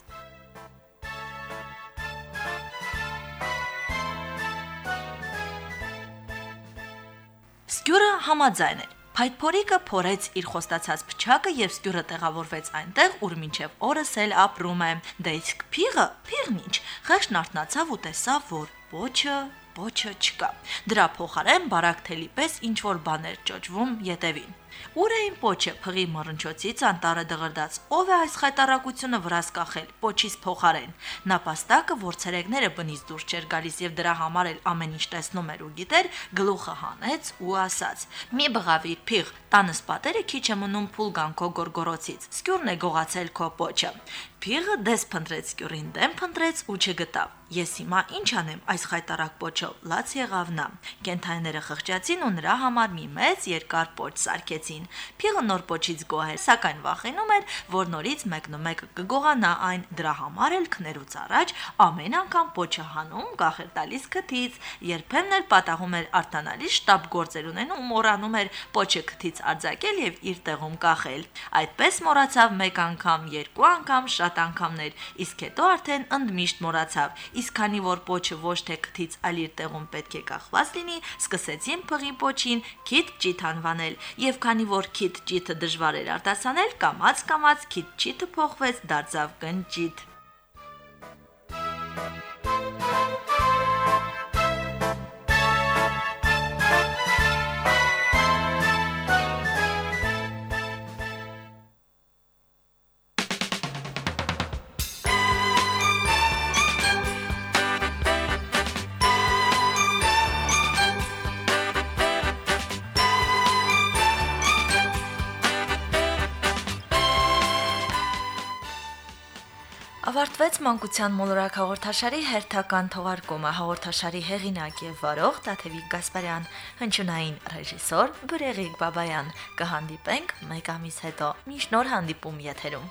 Սկյուրը համաձայն էր։ Փայտփորիկը փորեց իր խոստացած փչակը եւ սկյուրը տեղավորվեց այնտեղ, ուր մինչեւ օրս էլ ապրում է։ Դե իսկ փիղը, փիղն ինչ, խեղճն արթնացավ ու տեսավ, որ ոչը ոչը չկա։ Դրա փոխարեն բարակ թելի պես ինչ որ բաներ ճոճվում յետևին։ Ուր էին փոչը փղի մռնչոցից անտառը դղրդաց։ Ո՞վ է այս խայտարակությունը վրաս կախել փոչից փոխարեն։ Նապաստակը, որ ցերեկները բնից դուրս չէր գալիս եւ դրա համար էլ ամեն ինչ տեսնում էր ու գիտեր, գլուխը հանեց ու ասաց. «Մի բղավիր փիղ, տանս պատերը քիչ է մնում փուլ գան քո գորգորոցից։ Սկյուրն է գողացել քո փոչը»։ Փիղը դես փնտրեց Սկյուրին, դեմ փնտրեց ու չգտավ։ Ես հիմա ինչ անեմ այս խայտարակ փոչով։ Լաց եղավ նա։ Կենթայիները խղճացին ու նրա համար մի մեծ երկար փոչ սարքեցին։ Փիղը նոր փոչից գոհ էր, սակայն վախենում էր, որ նորից մեկնումեկը կգողանա այն։ Դրա համար էլ քներուց առաջ ամեն անգամ փոչը հանում, գախեր տալիս քթից, երբեմն էլ պատահում էր արտանալի շտաբ գործեր ունենում ու մոռանում էր փոչը քթից արձակել եւ իր տեղում կախել։ Այդպես մոռացավ մեկ անգամ, երկու անգամ, շատ անգամներ, իսկ հետո արդեն ընդմիշտ մոռացավ։ Իսկ քանի որ փոչը ոչ թե քթից, այլ իր տեղում պետք է կախված լինի, սկսեցին փղի փոչին քիթ ճիթ անվանել եւ քանի որ քիթ ճիթը դժվար էր արտասանել, կամած-կամած քիթ ճիթը փոխվեց դարձավ կնճիթ։ մանկության մոլորակ հաղորդաշարի հերթական թողարկումը հաղորդաշարի հեղինակ եւ վարող Տաթևիկ Գասպարյան, հնչյունային ռեժիսոր Բրեգիկ Բաբայան։ Կհանդիպենք մեկ ամիս հետո։ Միշտ նոր հանդիպում եթերում։